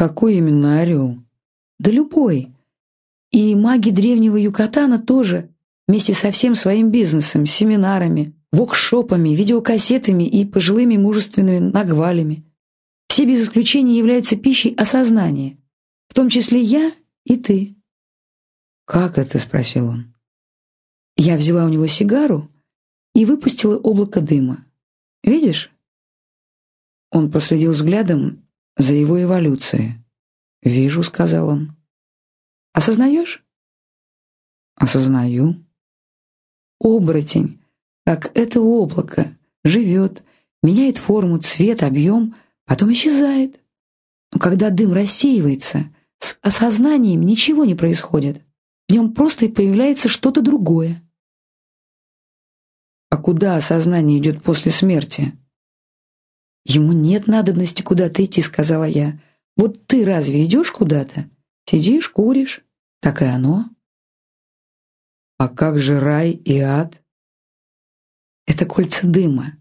Какой именно орел? Да любой. И маги древнего Юкатана тоже, вместе со всем своим бизнесом, семинарами, вокшопами, видеокассетами и пожилыми мужественными нагвалями. Все без исключения являются пищей осознания, в том числе я и ты. «Как это?» — спросил он. Я взяла у него сигару и выпустила облако дыма. «Видишь?» Он последил взглядом за его эволюцией. «Вижу», — сказал он. «Осознаешь?» «Осознаю». Оборотень, как это облако, живет, меняет форму, цвет, объем, потом исчезает. Но когда дым рассеивается, с осознанием ничего не происходит. В нем просто и появляется что-то другое. А куда осознание идет после смерти? Ему нет надобности куда-то идти, сказала я. Вот ты разве идешь куда-то? Сидишь, куришь. Так и оно. А как же рай и ад? Это кольца дыма.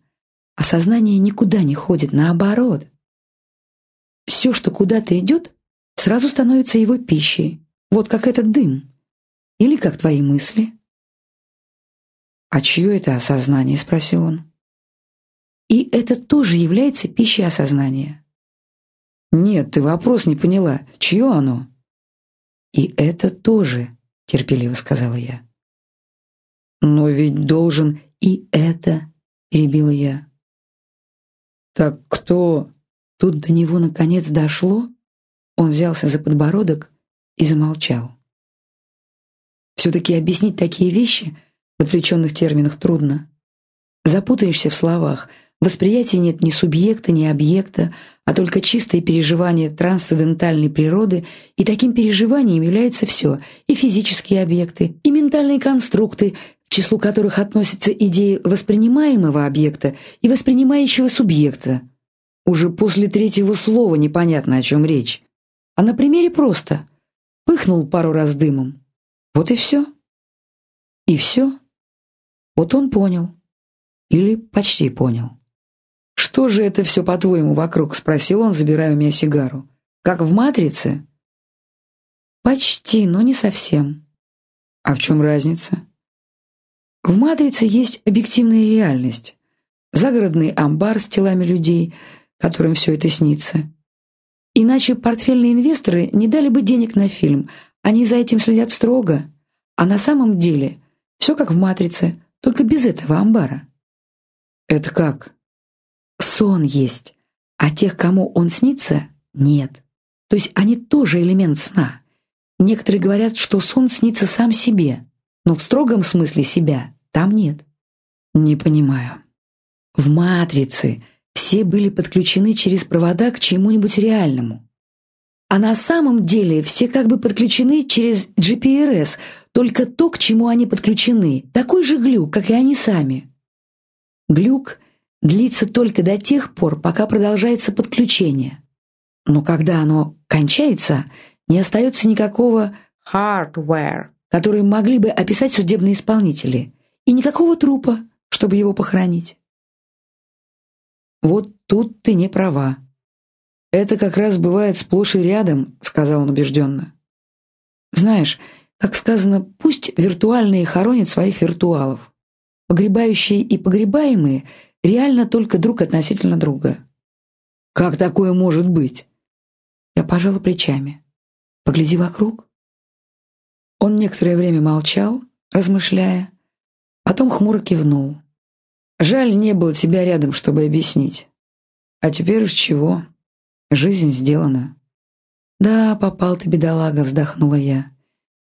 А сознание никуда не ходит, наоборот. Все, что куда-то идет, сразу становится его пищей. Вот как этот дым. Или как твои мысли. «А чье это осознание?» — спросил он. «И это тоже является пищей осознания». «Нет, ты вопрос не поняла. Чье оно?» «И это тоже», — терпеливо сказала я. «Но ведь должен и это», — перебила я. «Так кто?» Тут до него наконец дошло. Он взялся за подбородок и замолчал. Все-таки объяснить такие вещи в отвлеченных терминах трудно. Запутаешься в словах, восприятия нет ни субъекта, ни объекта, а только чистое переживание трансцендентальной природы, и таким переживанием является все, и физические объекты, и ментальные конструкты, к числу которых относятся идеи воспринимаемого объекта и воспринимающего субъекта. Уже после третьего слова непонятно, о чем речь. А на примере просто. Пыхнул пару раз дымом. Вот и все. И все. Вот он понял. Или почти понял. «Что же это все, по-твоему, вокруг?» — спросил он, забирая у меня сигару. «Как в «Матрице»?» «Почти, но не совсем». «А в чем разница?» В «Матрице» есть объективная реальность. Загородный амбар с телами людей, которым все это снится. Иначе портфельные инвесторы не дали бы денег на фильм, они за этим следят строго. А на самом деле все как в «Матрице», только без этого амбара. Это как? Сон есть, а тех, кому он снится, нет. То есть они тоже элемент сна. Некоторые говорят, что сон снится сам себе, но в строгом смысле себя там нет. Не понимаю. В «Матрице» все были подключены через провода к чему-нибудь реальному. А на самом деле все как бы подключены через GPRS, только то, к чему они подключены, такой же глюк, как и они сами. Глюк длится только до тех пор, пока продолжается подключение. Но когда оно кончается, не остается никакого hardware, который могли бы описать судебные исполнители, и никакого трупа, чтобы его похоронить. Вот тут ты не права. «Это как раз бывает сплошь и рядом», — сказал он убежденно. «Знаешь, как сказано, пусть виртуальные хоронят своих виртуалов. Погребающие и погребаемые реально только друг относительно друга». «Как такое может быть?» Я пожала плечами. «Погляди вокруг». Он некоторое время молчал, размышляя, потом хмуро кивнул. «Жаль, не было тебя рядом, чтобы объяснить. А теперь уж чего?» Жизнь сделана. Да, попал ты, бедолага, вздохнула я.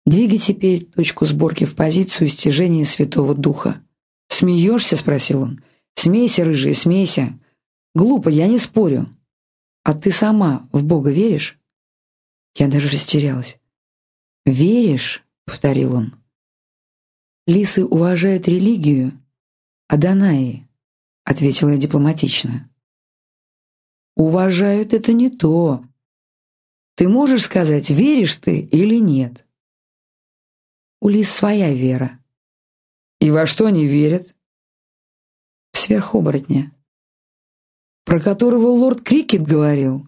Двигай теперь точку сборки в позицию стяжения Святого Духа. «Смеешься?» — спросил он. «Смейся, рыжий, смейся. Глупо, я не спорю. А ты сама в Бога веришь?» Я даже растерялась. «Веришь?» — повторил он. «Лисы уважают религию, а Данаи», — ответила я дипломатично. Уважают это не то. Ты можешь сказать, веришь ты или нет? У лис своя вера. И во что они верят? Сверхоборотня. Про которого лорд Крикет говорил.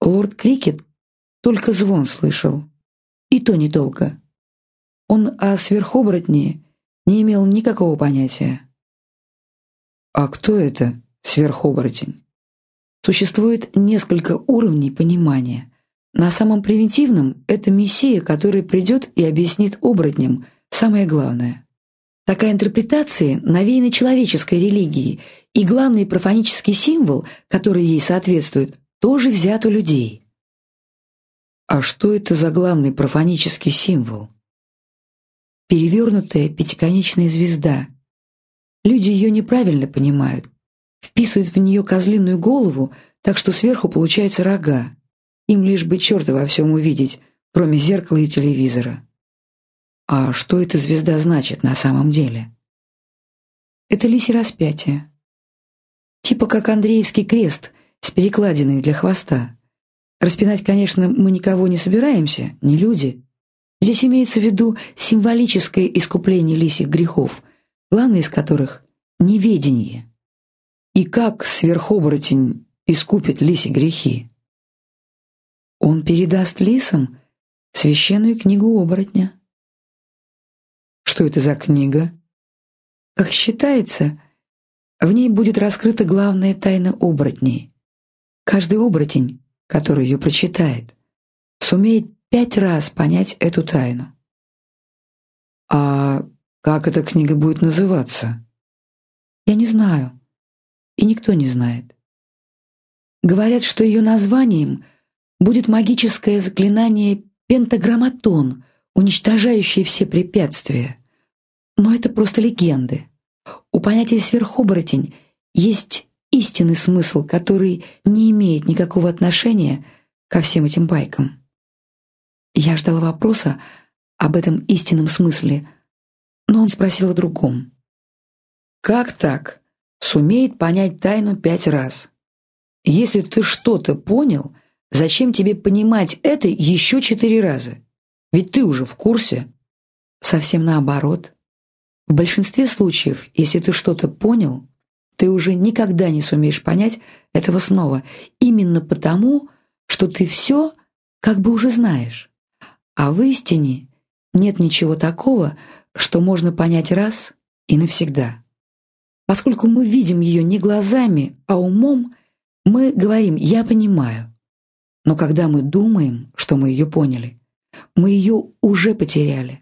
лорд Крикет только звон слышал, и то недолго. Он о сверхоборотне не имел никакого понятия. А кто это сверхоборотень? Существует несколько уровней понимания. На самом превентивном это мессия, который придет и объяснит оборотням самое главное. Такая интерпретация навеяна человеческой религией, и главный профанический символ, который ей соответствует, тоже взят у людей. А что это за главный профанический символ? Перевернутая пятиконечная звезда. Люди ее неправильно понимают, вписывают в нее козлиную голову, так что сверху получаются рога. Им лишь бы черта во всем увидеть, кроме зеркала и телевизора. А что эта звезда значит на самом деле? Это лисе распятие. Типа как Андреевский крест с перекладиной для хвоста. Распинать, конечно, мы никого не собираемся, не люди. Здесь имеется в виду символическое искупление лисих грехов, главный из которых — неведение. И как сверхоборотень искупит лиси грехи? Он передаст лисам священную книгу оборотня. Что это за книга? Как считается, в ней будет раскрыта главная тайна оборотней. Каждый оборотень, который ее прочитает, сумеет пять раз понять эту тайну. А как эта книга будет называться? Я не знаю и никто не знает. Говорят, что ее названием будет магическое заклинание «Пентаграмматон», уничтожающее все препятствия. Но это просто легенды. У понятия «сверхоборотень» есть истинный смысл, который не имеет никакого отношения ко всем этим байкам. Я ждала вопроса об этом истинном смысле, но он спросил о другом. «Как так? сумеет понять тайну пять раз. Если ты что-то понял, зачем тебе понимать это еще четыре раза? Ведь ты уже в курсе. Совсем наоборот. В большинстве случаев, если ты что-то понял, ты уже никогда не сумеешь понять этого снова, именно потому, что ты все как бы уже знаешь. А в истине нет ничего такого, что можно понять раз и навсегда. Поскольку мы видим ее не глазами, а умом, мы говорим «я понимаю». Но когда мы думаем, что мы ее поняли, мы ее уже потеряли.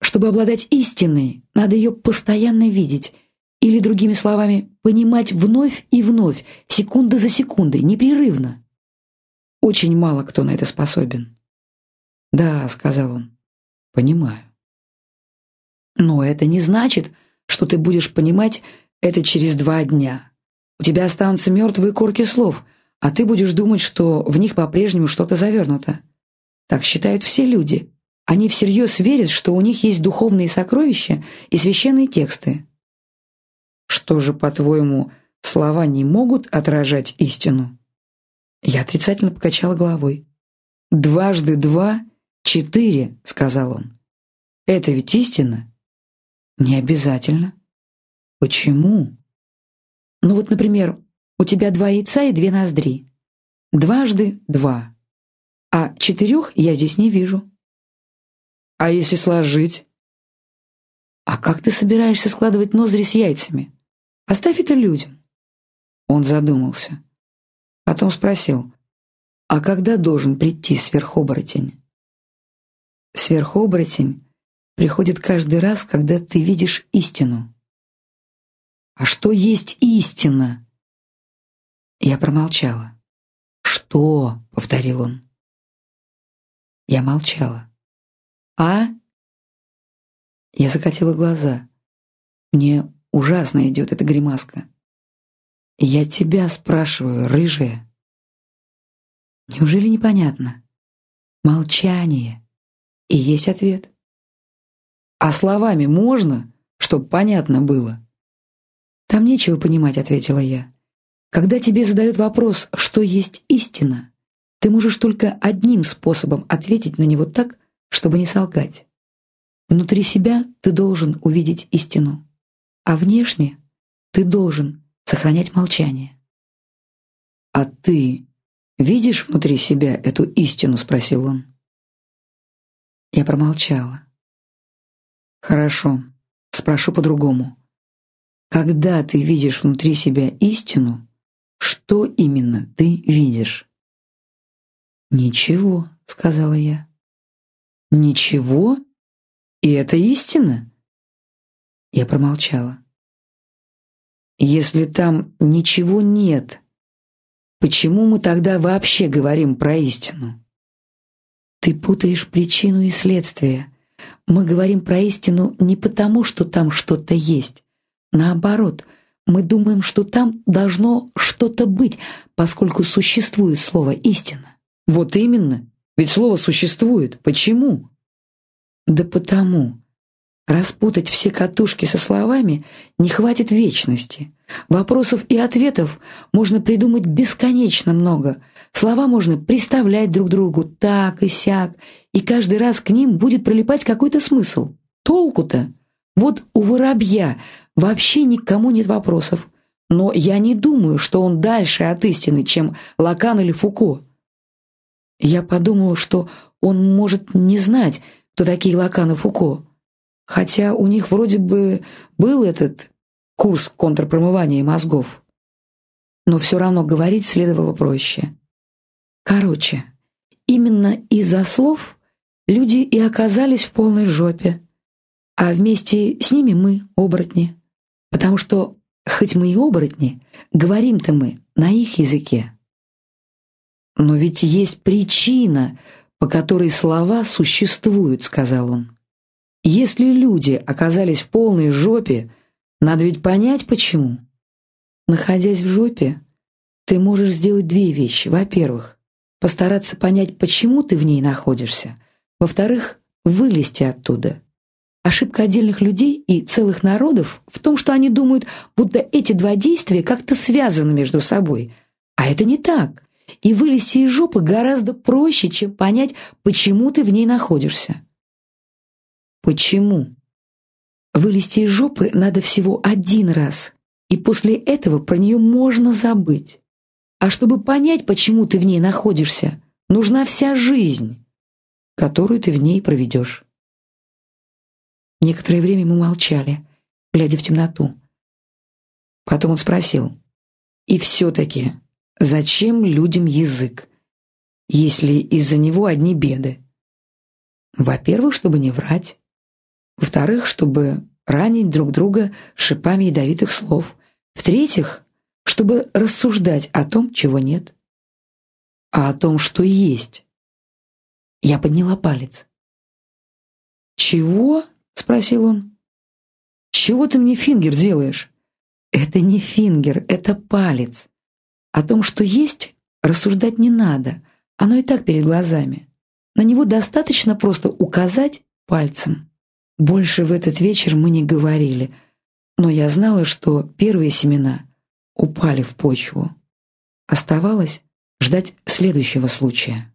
Чтобы обладать истиной, надо ее постоянно видеть, или, другими словами, понимать вновь и вновь, секунда за секундой, непрерывно. Очень мало кто на это способен. «Да», — сказал он, — «понимаю». Но это не значит, что ты будешь понимать это через два дня. У тебя останутся мертвые корки слов, а ты будешь думать, что в них по-прежнему что-то завернуто. Так считают все люди. Они всерьез верят, что у них есть духовные сокровища и священные тексты. Что же, по-твоему, слова не могут отражать истину? Я отрицательно покачала головой. «Дважды два — четыре», — сказал он. «Это ведь истина?» «Не обязательно». Почему? Ну вот, например, у тебя два яйца и две ноздри. Дважды два. А четырех я здесь не вижу. А если сложить? А как ты собираешься складывать ноздри с яйцами? Оставь это людям. Он задумался. Потом спросил, а когда должен прийти сверхоборотень? Сверхоборотень приходит каждый раз, когда ты видишь истину. А что есть истина? Я промолчала. «Что?» — повторил он. Я молчала. «А?» Я закатила глаза. Мне ужасно идет эта гримаска. «Я тебя спрашиваю, рыжая». Неужели непонятно? Молчание. И есть ответ. «А словами можно, чтобы понятно было?» «Там нечего понимать», — ответила я. «Когда тебе задают вопрос, что есть истина, ты можешь только одним способом ответить на него так, чтобы не солгать. Внутри себя ты должен увидеть истину, а внешне ты должен сохранять молчание». «А ты видишь внутри себя эту истину?» — спросил он. Я промолчала. «Хорошо, спрошу по-другому. Когда ты видишь внутри себя истину, что именно ты видишь?» «Ничего», — сказала я. «Ничего? И это истина?» Я промолчала. «Если там ничего нет, почему мы тогда вообще говорим про истину?» «Ты путаешь причину и следствие. Мы говорим про истину не потому, что там что-то есть. Наоборот, мы думаем, что там должно что-то быть, поскольку существует слово «истина». Вот именно. Ведь слово существует. Почему? Да потому. Распутать все катушки со словами не хватит вечности. Вопросов и ответов можно придумать бесконечно много. Слова можно приставлять друг другу так и сяк, и каждый раз к ним будет прилипать какой-то смысл. Толку-то? Вот у воробья вообще никому нет вопросов. Но я не думаю, что он дальше от истины, чем Лакан или Фуко. Я подумал, что он может не знать, кто такие Лакан и Фуко, хотя у них вроде бы был этот курс контрпромывания мозгов. Но все равно говорить следовало проще. Короче, именно из-за слов люди и оказались в полной жопе, а вместе с ними мы, оборотни, потому что, хоть мы и оборотни, говорим-то мы на их языке. «Но ведь есть причина, по которой слова существуют», — сказал он. «Если люди оказались в полной жопе, надо ведь понять, почему. Находясь в жопе, ты можешь сделать две вещи. Во-первых, постараться понять, почему ты в ней находишься. Во-вторых, вылезти оттуда. Ошибка отдельных людей и целых народов в том, что они думают, будто эти два действия как-то связаны между собой. А это не так и вылезти из жопы гораздо проще, чем понять, почему ты в ней находишься. Почему? Вылезти из жопы надо всего один раз, и после этого про нее можно забыть. А чтобы понять, почему ты в ней находишься, нужна вся жизнь, которую ты в ней проведешь. Некоторое время мы молчали, глядя в темноту. Потом он спросил, «И все-таки, Зачем людям язык, если из-за него одни беды? Во-первых, чтобы не врать. Во-вторых, чтобы ранить друг друга шипами ядовитых слов. В-третьих, чтобы рассуждать о том, чего нет. А о том, что есть. Я подняла палец. «Чего?» — спросил он. «Чего ты мне фингер делаешь?» «Это не фингер, это палец. О том, что есть, рассуждать не надо, оно и так перед глазами. На него достаточно просто указать пальцем. Больше в этот вечер мы не говорили, но я знала, что первые семена упали в почву. Оставалось ждать следующего случая.